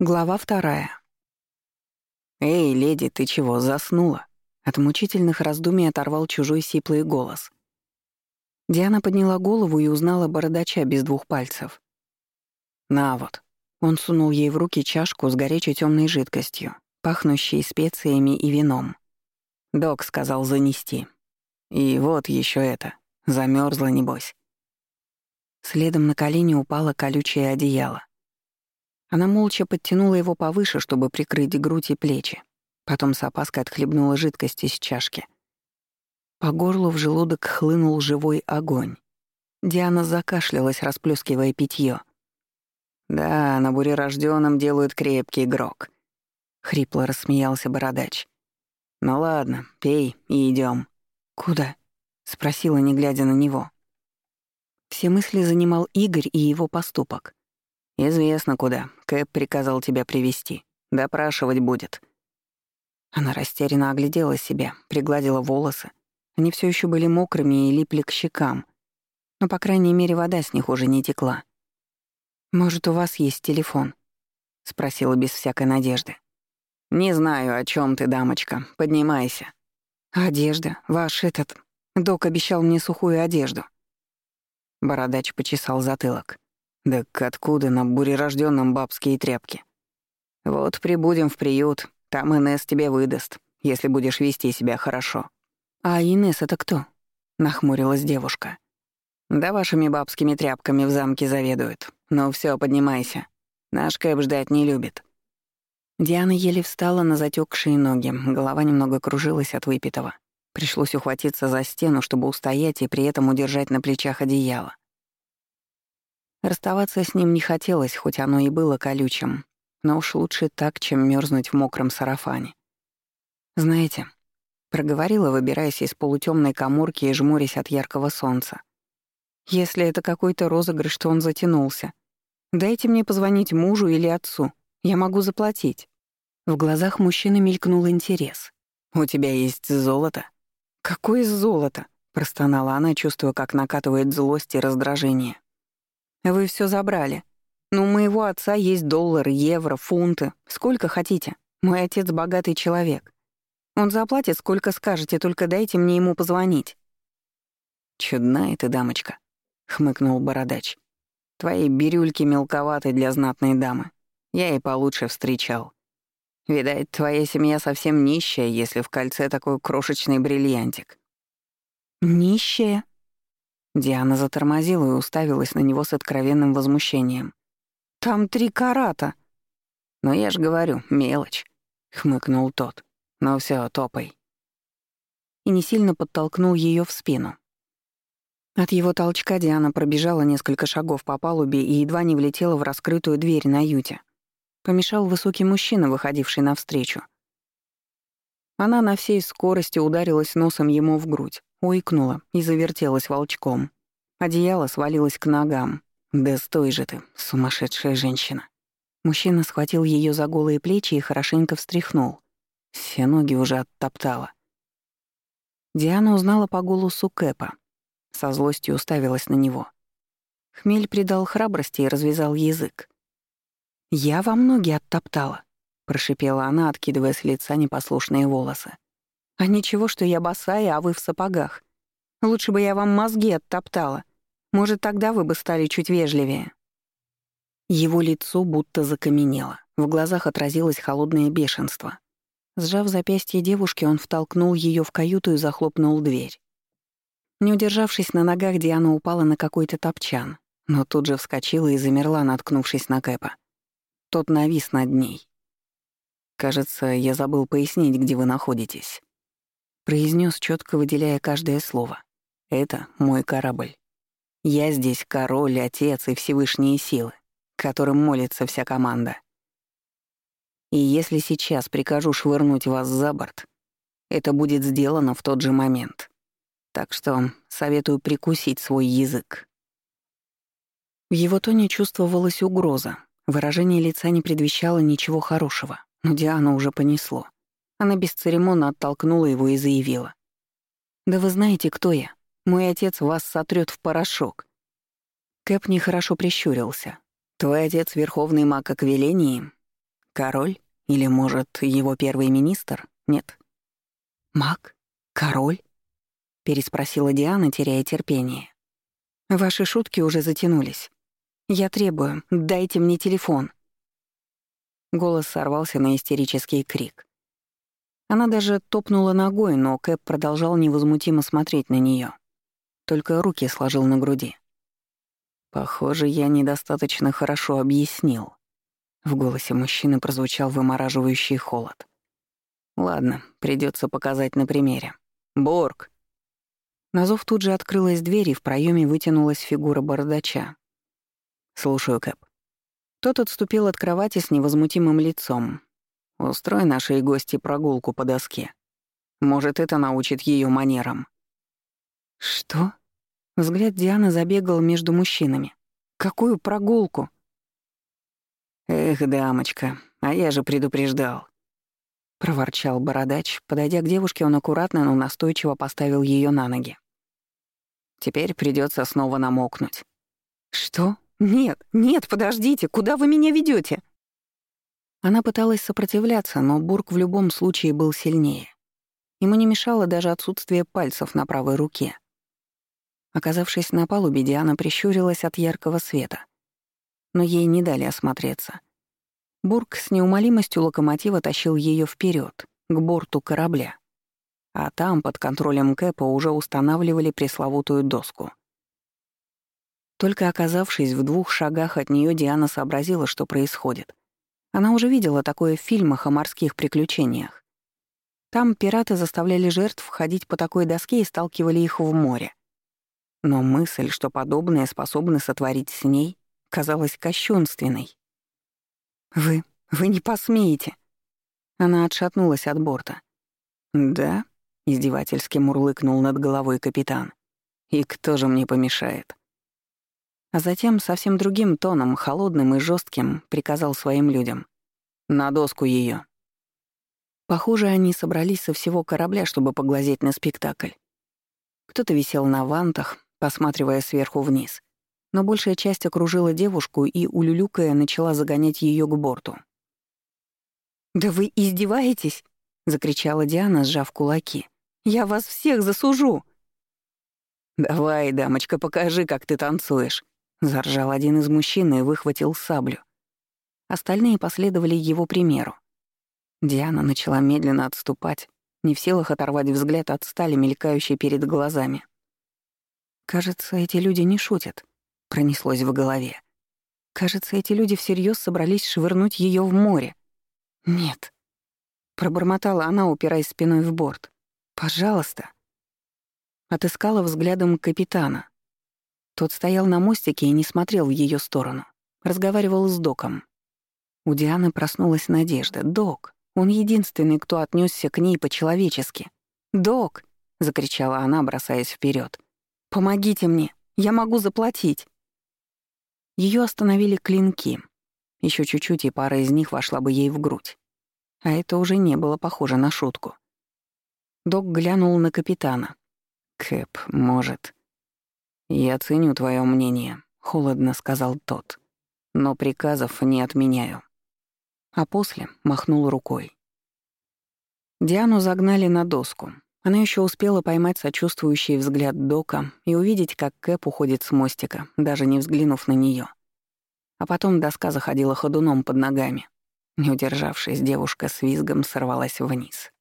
Глава вторая. «Эй, леди, ты чего, заснула?» От мучительных раздумий оторвал чужой сиплый голос. Диана подняла голову и узнала бородача без двух пальцев. «На вот». Он сунул ей в руки чашку с горячей темной жидкостью, пахнущей специями и вином. Док сказал занести. И вот еще это. Замерзла небось. Следом на колени упало колючее одеяло. Она молча подтянула его повыше, чтобы прикрыть грудь и плечи. Потом с опаской отхлебнула жидкость из чашки. По горлу в желудок хлынул живой огонь. Диана закашлялась, расплескивая питье. «Да, на бурерождённом делают крепкий игрок», — хрипло рассмеялся бородач. «Ну ладно, пей и идем. «Куда?» — спросила, не глядя на него. Все мысли занимал Игорь и его поступок. «Известно куда. Кэп приказал тебя привести. Допрашивать будет». Она растерянно оглядела себя, пригладила волосы. Они все еще были мокрыми и липли к щекам. Но, по крайней мере, вода с них уже не текла. «Может, у вас есть телефон?» — спросила без всякой надежды. «Не знаю, о чем ты, дамочка. Поднимайся». «Одежда. Ваш этот... Док обещал мне сухую одежду». Бородач почесал затылок. Да откуда на бурерожденном бабские тряпки? Вот прибудем в приют, там Инесс тебе выдаст, если будешь вести себя хорошо. А Инесс это кто? Нахмурилась девушка. Да вашими бабскими тряпками в замке заведует. Ну все, поднимайся. Наш Кэп ждать не любит. Диана еле встала на затекшие ноги, голова немного кружилась от выпитого. Пришлось ухватиться за стену, чтобы устоять и при этом удержать на плечах одеяло. Расставаться с ним не хотелось, хоть оно и было колючим, но уж лучше так, чем мерзнуть в мокром сарафане. «Знаете», — проговорила, выбираясь из полутемной коморки и жмурясь от яркого солнца, «если это какой-то розыгрыш, то он затянулся. Дайте мне позвонить мужу или отцу, я могу заплатить». В глазах мужчины мелькнул интерес. «У тебя есть золото?» «Какое золото?» — простонала она, чувствуя, как накатывает злость и раздражение. Вы все забрали. Но у моего отца есть доллары, евро, фунты. Сколько хотите. Мой отец богатый человек. Он заплатит, сколько скажете, только дайте мне ему позвонить». «Чудная ты, дамочка», — хмыкнул бородач. «Твои бирюльки мелковаты для знатной дамы. Я и получше встречал. Видать, твоя семья совсем нищая, если в кольце такой крошечный бриллиантик». «Нищая?» Диана затормозила и уставилась на него с откровенным возмущением. «Там три карата!» «Но я же говорю, мелочь», — хмыкнул тот. «Ну все, топай». И не сильно подтолкнул ее в спину. От его толчка Диана пробежала несколько шагов по палубе и едва не влетела в раскрытую дверь на юте. Помешал высокий мужчина, выходивший навстречу. Она на всей скорости ударилась носом ему в грудь. Уикнула и завертелась волчком. Одеяло свалилось к ногам. «Да стой же ты, сумасшедшая женщина!» Мужчина схватил ее за голые плечи и хорошенько встряхнул. Все ноги уже оттоптала. Диана узнала по голосу Кэпа. Со злостью уставилась на него. Хмель придал храбрости и развязал язык. «Я вам ноги оттоптала», — прошипела она, откидывая с лица непослушные волосы. А ничего, что я босая, а вы в сапогах. Лучше бы я вам мозги оттоптала. Может, тогда вы бы стали чуть вежливее». Его лицо будто закаменело. В глазах отразилось холодное бешенство. Сжав запястье девушки, он втолкнул ее в каюту и захлопнул дверь. Не удержавшись на ногах, Диана упала на какой-то топчан, но тут же вскочила и замерла, наткнувшись на Кэпа. Тот навис над ней. «Кажется, я забыл пояснить, где вы находитесь» произнес четко выделяя каждое слово. «Это мой корабль. Я здесь король, отец и Всевышние силы, которым молится вся команда. И если сейчас прикажу швырнуть вас за борт, это будет сделано в тот же момент. Так что советую прикусить свой язык». В его тоне чувствовалась угроза. Выражение лица не предвещало ничего хорошего, но Диана уже понесло. Она бесцеремонно оттолкнула его и заявила. «Да вы знаете, кто я? Мой отец вас сотрет в порошок». Кэп нехорошо прищурился. «Твой отец — верховный маг Аквелении?» Король? Или, может, его первый министр? Нет. Маг? Король? Переспросила Диана, теряя терпение. Ваши шутки уже затянулись. Я требую, дайте мне телефон. Голос сорвался на истерический крик. Она даже топнула ногой, но Кэп продолжал невозмутимо смотреть на нее. Только руки сложил на груди. «Похоже, я недостаточно хорошо объяснил». В голосе мужчины прозвучал вымораживающий холод. «Ладно, придется показать на примере. Борг!» На зов тут же открылась дверь, и в проеме вытянулась фигура бородача. «Слушаю, Кэп». Тот отступил от кровати с невозмутимым лицом. «Устрой нашей гости прогулку по доске. Может, это научит ее манерам». «Что?» Взгляд Дианы забегал между мужчинами. «Какую прогулку?» «Эх, дамочка, а я же предупреждал», — проворчал бородач. Подойдя к девушке, он аккуратно, но настойчиво поставил ее на ноги. «Теперь придется снова намокнуть». «Что? Нет, нет, подождите, куда вы меня ведете? Она пыталась сопротивляться, но Бург в любом случае был сильнее. Ему не мешало даже отсутствие пальцев на правой руке. Оказавшись на палубе, Диана прищурилась от яркого света. Но ей не дали осмотреться. Бург с неумолимостью локомотива тащил ее вперед к борту корабля. А там, под контролем Кэпа, уже устанавливали пресловутую доску. Только оказавшись в двух шагах от нее, Диана сообразила, что происходит. Она уже видела такое в фильмах о морских приключениях. Там пираты заставляли жертв входить по такой доске и сталкивали их в море. Но мысль, что подобное способны сотворить с ней, казалась кощунственной. «Вы... вы не посмеете!» Она отшатнулась от борта. «Да?» — издевательски мурлыкнул над головой капитан. «И кто же мне помешает?» А затем совсем другим тоном, холодным и жестким, приказал своим людям. «На доску ее. Похоже, они собрались со всего корабля, чтобы поглазеть на спектакль. Кто-то висел на вантах, посматривая сверху вниз. Но большая часть окружила девушку и, улюлюкая, начала загонять ее к борту. «Да вы издеваетесь?» — закричала Диана, сжав кулаки. «Я вас всех засужу!» «Давай, дамочка, покажи, как ты танцуешь!» — заржал один из мужчин и выхватил саблю. Остальные последовали его примеру. Диана начала медленно отступать, не в силах оторвать взгляд от стали, мелькающей перед глазами. «Кажется, эти люди не шутят», — пронеслось в голове. «Кажется, эти люди всерьез собрались швырнуть ее в море». «Нет», — пробормотала она, упираясь спиной в борт. «Пожалуйста». Отыскала взглядом капитана. Тот стоял на мостике и не смотрел в ее сторону. Разговаривал с доком. У Дианы проснулась надежда. «Док! Он единственный, кто отнесся к ней по-человечески. «Док!» — закричала она, бросаясь вперед. Помогите мне, я могу заплатить. Ее остановили клинки. Еще чуть-чуть, и пара из них вошла бы ей в грудь. А это уже не было похоже на шутку. Док глянул на капитана. «Кэп, может...» «Я ценю твое мнение», — холодно сказал тот. «Но приказов не отменяю». А после махнул рукой. Диану загнали на доску. Она еще успела поймать сочувствующий взгляд Дока и увидеть, как Кэп уходит с мостика, даже не взглянув на нее. А потом доска заходила ходуном под ногами. Не удержавшись, девушка с визгом сорвалась вниз.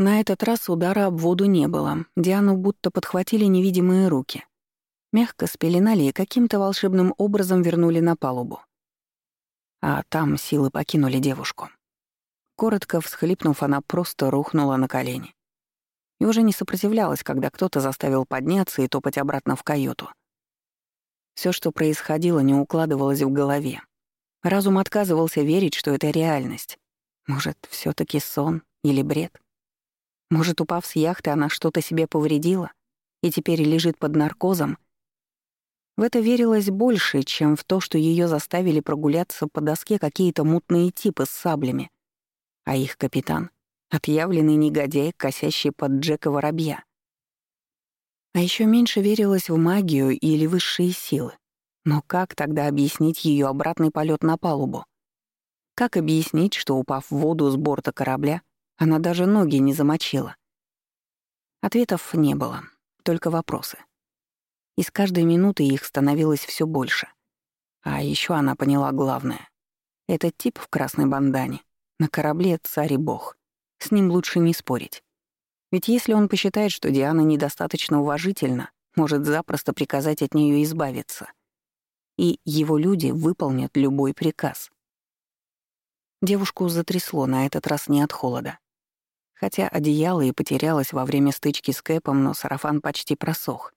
На этот раз удара об воду не было. Диану будто подхватили невидимые руки. Мягко спеленали и каким-то волшебным образом вернули на палубу. А там силы покинули девушку. Коротко всхлипнув, она просто рухнула на колени. И уже не сопротивлялась, когда кто-то заставил подняться и топать обратно в каюту. Все, что происходило, не укладывалось в голове. Разум отказывался верить, что это реальность. Может, все таки сон или бред? Может, упав с яхты, она что-то себе повредила и теперь лежит под наркозом? В это верилось больше, чем в то, что ее заставили прогуляться по доске какие-то мутные типы с саблями, а их капитан — отъявленный негодяй, косящий под Джека Воробья. А еще меньше верилось в магию или высшие силы. Но как тогда объяснить ее обратный полет на палубу? Как объяснить, что, упав в воду с борта корабля, она даже ноги не замочила? Ответов не было, только вопросы. И с каждой минуты их становилось все больше. А еще она поняла главное. Этот тип в красной бандане. На корабле царь и бог. С ним лучше не спорить. Ведь если он посчитает, что Диана недостаточно уважительна, может запросто приказать от нее избавиться. И его люди выполнят любой приказ. Девушку затрясло на этот раз не от холода. Хотя одеяло и потерялось во время стычки с Кэпом, но сарафан почти просох.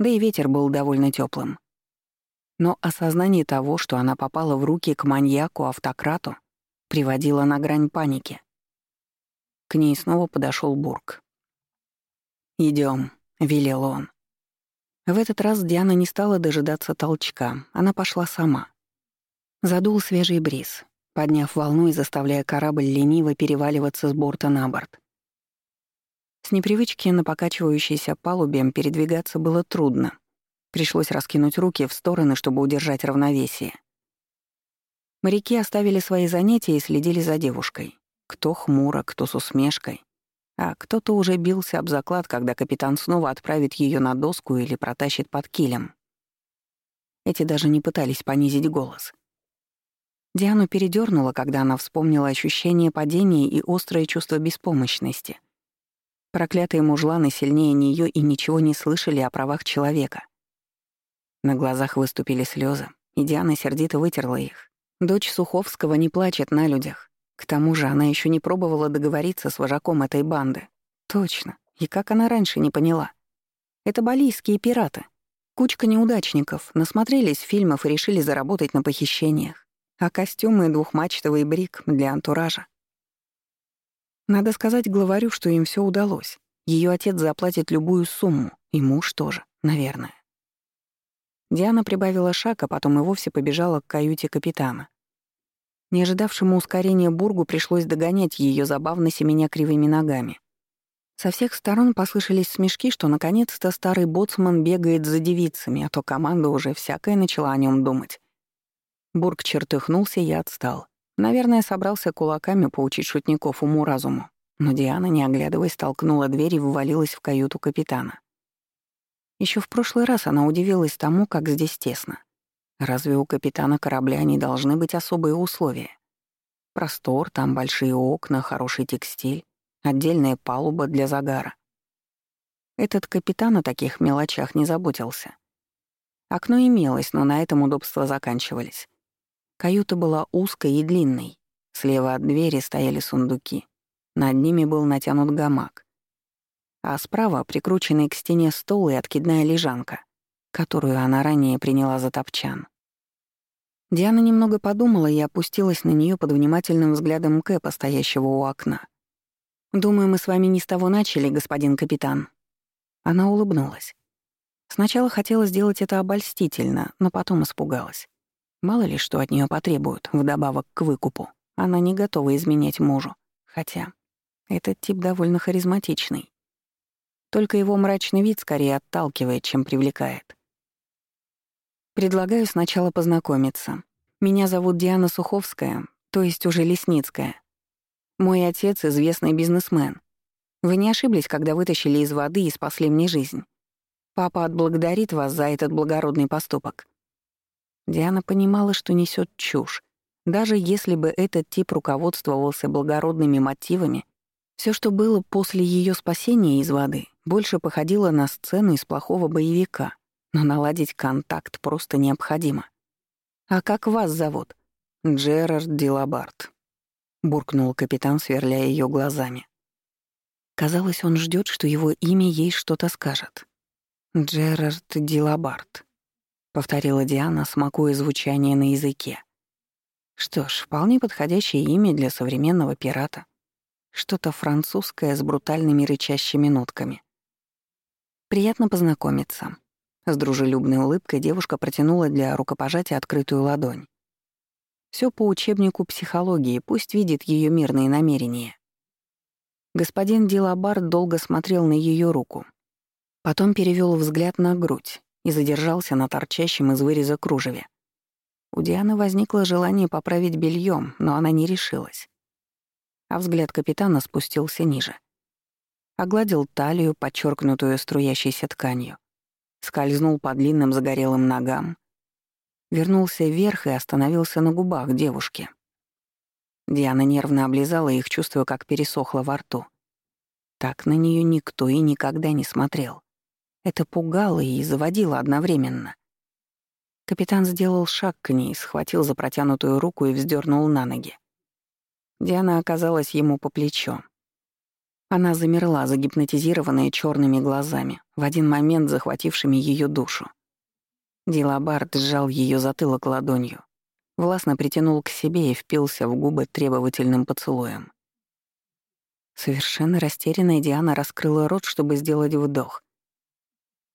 Да и ветер был довольно теплым. Но осознание того, что она попала в руки к маньяку-автократу, приводило на грань паники. К ней снова подошел Бург. Идем, велел он. В этот раз Диана не стала дожидаться толчка, она пошла сама. Задул свежий бриз, подняв волну и заставляя корабль лениво переваливаться с борта на борт. С непривычки на покачивающейся палубе передвигаться было трудно. Пришлось раскинуть руки в стороны, чтобы удержать равновесие. Моряки оставили свои занятия и следили за девушкой. Кто хмуро, кто с усмешкой. А кто-то уже бился об заклад, когда капитан снова отправит ее на доску или протащит под килем. Эти даже не пытались понизить голос. Диану передернула, когда она вспомнила ощущение падения и острое чувство беспомощности. Проклятые мужланы сильнее нее и ничего не слышали о правах человека. На глазах выступили слезы, и Диана сердито вытерла их. Дочь Суховского не плачет на людях. К тому же она еще не пробовала договориться с вожаком этой банды. Точно. И как она раньше не поняла? Это балийские пираты. Кучка неудачников, насмотрелись фильмов и решили заработать на похищениях. А костюмы двухмачтовый брик для антуража. Надо сказать главарю, что им все удалось. Ее отец заплатит любую сумму, и муж тоже, наверное. Диана прибавила шаг, а потом и вовсе побежала к каюте капитана. Не ожидавшему ускорения Бургу пришлось догонять ее забавно семеня кривыми ногами. Со всех сторон послышались смешки, что наконец-то старый боцман бегает за девицами, а то команда уже всякое начала о нем думать. Бург чертыхнулся и отстал. Наверное, собрался кулаками поучить шутников уму-разуму. Но Диана, не оглядываясь, толкнула дверь и ввалилась в каюту капитана. Еще в прошлый раз она удивилась тому, как здесь тесно. Разве у капитана корабля не должны быть особые условия? Простор, там большие окна, хороший текстиль, отдельная палуба для загара. Этот капитан о таких мелочах не заботился. Окно имелось, но на этом удобства заканчивались. Каюта была узкой и длинной. Слева от двери стояли сундуки. Над ними был натянут гамак. А справа прикрученный к стене стол и откидная лежанка которую она ранее приняла за топчан. Диана немного подумала и опустилась на нее под внимательным взглядом Кэпа, стоящего у окна. «Думаю, мы с вами не с того начали, господин капитан». Она улыбнулась. Сначала хотела сделать это обольстительно, но потом испугалась. Мало ли, что от нее потребуют, вдобавок к выкупу. Она не готова изменять мужу. Хотя этот тип довольно харизматичный. Только его мрачный вид скорее отталкивает, чем привлекает. Предлагаю сначала познакомиться. Меня зовут Диана Суховская, то есть уже Лесницкая. Мой отец — известный бизнесмен. Вы не ошиблись, когда вытащили из воды и спасли мне жизнь. Папа отблагодарит вас за этот благородный поступок». Диана понимала, что несет чушь. Даже если бы этот тип руководствовался благородными мотивами, все, что было после ее спасения из воды, больше походило на сцену из плохого боевика — но наладить контакт просто необходимо. «А как вас зовут?» «Джерард Дилабарт», — буркнул капитан, сверляя ее глазами. Казалось, он ждет, что его имя ей что-то скажет. «Джерард Дилабарт», — повторила Диана, смакуя звучание на языке. Что ж, вполне подходящее имя для современного пирата. Что-то французское с брутальными рычащими нотками. Приятно познакомиться. С дружелюбной улыбкой девушка протянула для рукопожатия открытую ладонь. Все по учебнику психологии, пусть видит ее мирные намерения. Господин Дилабар долго смотрел на ее руку. Потом перевел взгляд на грудь и задержался на торчащем из выреза кружеве. У Дианы возникло желание поправить бельем, но она не решилась. А взгляд капитана спустился ниже. Огладил талию, подчеркнутую струящейся тканью. Скользнул по длинным загорелым ногам. Вернулся вверх и остановился на губах девушки. Диана нервно облизала их, чувствуя, как пересохло во рту. Так на нее никто и никогда не смотрел. Это пугало и заводило одновременно. Капитан сделал шаг к ней, схватил за протянутую руку и вздернул на ноги. Диана оказалась ему по плечо. Она замерла, загипнотизированная черными глазами, в один момент захватившими ее душу. Дилабард сжал ее затылок ладонью, властно притянул к себе и впился в губы требовательным поцелуем. Совершенно растерянная Диана раскрыла рот, чтобы сделать вдох.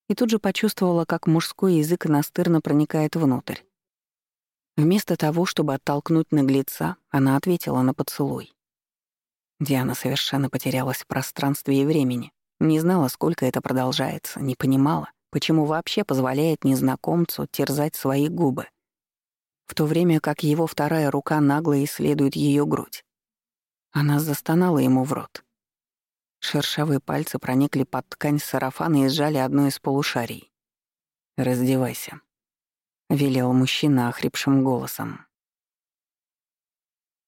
И тут же почувствовала, как мужской язык настырно проникает внутрь. Вместо того, чтобы оттолкнуть наглеца, она ответила на поцелуй. Диана совершенно потерялась в пространстве и времени, не знала, сколько это продолжается, не понимала, почему вообще позволяет незнакомцу терзать свои губы, в то время как его вторая рука нагло исследует ее грудь. Она застонала ему в рот. Шершавые пальцы проникли под ткань сарафана и сжали одно из полушарий. «Раздевайся», — велел мужчина охрипшим голосом.